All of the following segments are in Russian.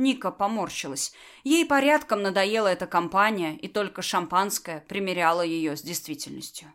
Ника поморщилась. Ей порядком надоела эта компания, и только шампанское примеряло ее с действительностью.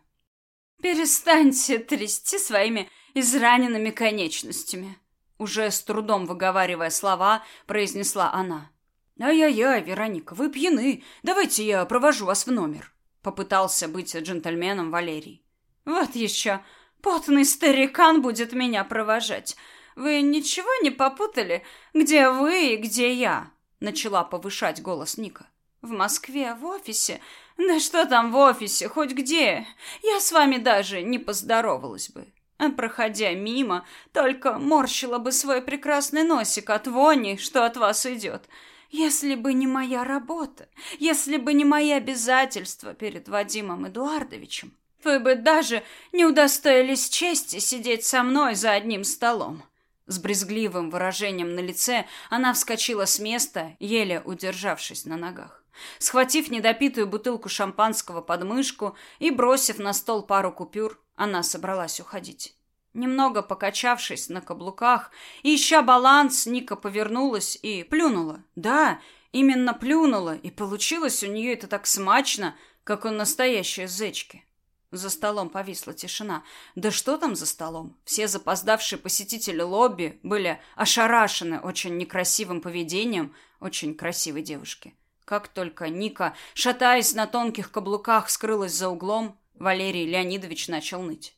«Перестаньте трясти своими израненными конечностями», уже с трудом выговаривая слова, произнесла она. «Ай-яй-яй, Вероника, вы пьяны. Давайте я провожу вас в номер», — попытался быть джентльменом Валерий. «Вот еще. Потный старикан будет меня провожать. Вы ничего не попутали? Где вы и где я?» Начала повышать голос Ника. «В Москве, в офисе. Да что там в офисе, хоть где. Я с вами даже не поздоровалась бы. А проходя мимо, только морщила бы свой прекрасный носик от вони, что от вас идет. Если бы не моя работа, если бы не мои обязательства перед Вадимом Эдуардовичем, вы бы даже не удостоились чести сидеть со мной за одним столом. С брезгливым выражением на лице она вскочила с места, еле удержавшись на ногах. Схватив недопитую бутылку шампанского под мышку и бросив на стол пару купюр, она собралась уходить. Немного покачавшись на каблуках и ища баланс, Ника повернулась и плюнула. Да, именно плюнула, и получилось у нее это так смачно, как у настоящей зечки. За столом повисла тишина. Да что там за столом? Все запоздавшие посетители лобби были ошарашены очень некрасивым поведением очень красивой девушки. Как только Ника, шатаясь на тонких каблуках, скрылась за углом, Валерий Леонидович начал ныть.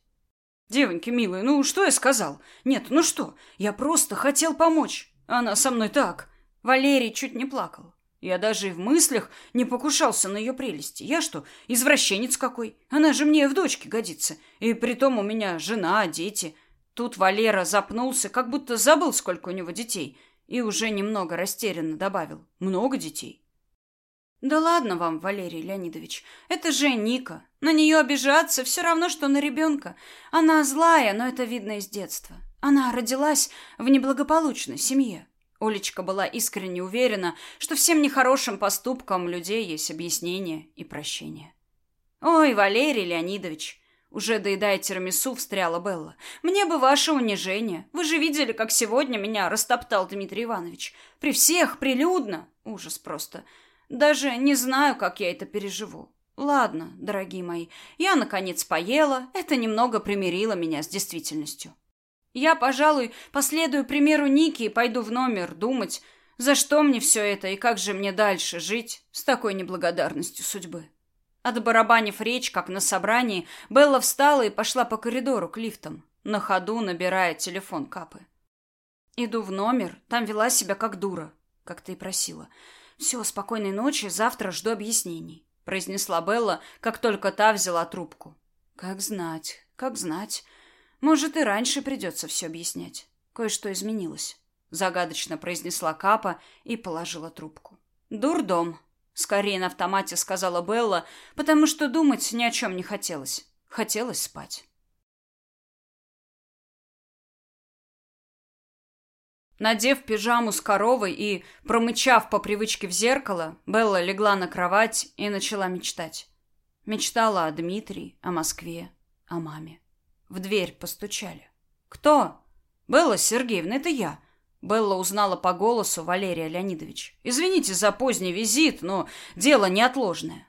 «Девоньки милые, ну что я сказал? Нет, ну что? Я просто хотел помочь. Она со мной так». Валерий чуть не плакал. Я даже и в мыслях не покушался на ее прелести. Я что, извращенец какой? Она же мне в дочке годится. И притом у меня жена, дети. Тут Валера запнулся, как будто забыл, сколько у него детей, и уже немного растерянно добавил. Много детей. Да ладно вам, Валерий Леонидович. Это же Ника. На нее обижаться все равно, что на ребенка. Она злая, но это видно из детства. Она родилась в неблагополучной семье. Олечка была искренне уверена, что всем нехорошим поступкам людей есть объяснение и прощение. «Ой, Валерий Леонидович!» Уже доедая тирамису, встряла Белла. «Мне бы ваше унижение. Вы же видели, как сегодня меня растоптал Дмитрий Иванович. При всех, прилюдно. Ужас просто. Даже не знаю, как я это переживу. Ладно, дорогие мои, я, наконец, поела. Это немного примирило меня с действительностью. Я, пожалуй, последую примеру Ники и пойду в номер думать, за что мне все это и как же мне дальше жить с такой неблагодарностью судьбы. Отбарабанив речь, как на собрании, Белла встала и пошла по коридору к лифтам, на ходу набирая телефон Капы. Иду в номер, там вела себя как дура, как ты и просила. Все, спокойной ночи, завтра жду объяснений, произнесла Белла, как только та взяла трубку. Как знать, как знать. Может, и раньше придется все объяснять. Кое-что изменилось. Загадочно произнесла Капа и положила трубку. Дурдом. Скорее на автомате сказала Белла, потому что думать ни о чем не хотелось. Хотелось спать. Надев пижаму с коровой и промычав по привычке в зеркало, Белла легла на кровать и начала мечтать. Мечтала о Дмитрии, о Москве, о маме. В дверь постучали. «Кто?» «Белла Сергеевна, это я». Белла узнала по голосу Валерия Леонидович. «Извините за поздний визит, но дело неотложное».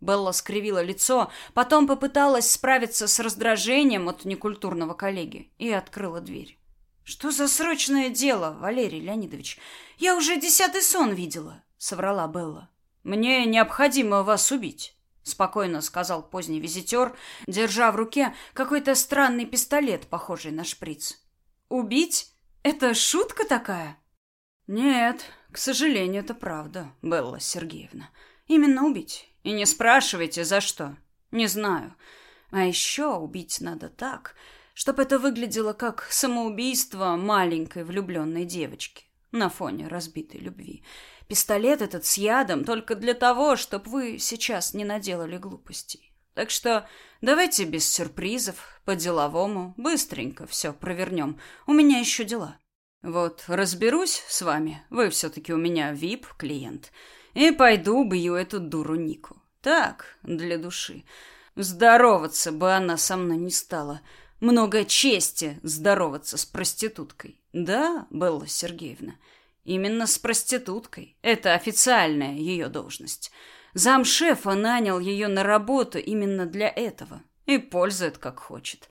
Белла скривила лицо, потом попыталась справиться с раздражением от некультурного коллеги и открыла дверь. «Что за срочное дело, Валерий Леонидович? Я уже десятый сон видела», — соврала Белла. «Мне необходимо вас убить» спокойно сказал поздний визитер, держа в руке какой-то странный пистолет, похожий на шприц. Убить? Это шутка такая? Нет, к сожалению, это правда, Белла Сергеевна. Именно убить. И не спрашивайте, за что. Не знаю. А еще убить надо так, чтобы это выглядело как самоубийство маленькой влюбленной девочки на фоне разбитой любви. Пистолет этот с ядом только для того, чтобы вы сейчас не наделали глупостей. Так что давайте без сюрпризов, по-деловому, быстренько все провернем. У меня еще дела. Вот разберусь с вами, вы все-таки у меня вип-клиент, и пойду бью эту дуру Нику. Так, для души. Здороваться бы она со мной не стала. Много чести здороваться с проституткой. Да, Белла Сергеевна?» Именно с проституткой. Это официальная ее должность. Замшефа нанял ее на работу именно для этого. И пользует как хочет.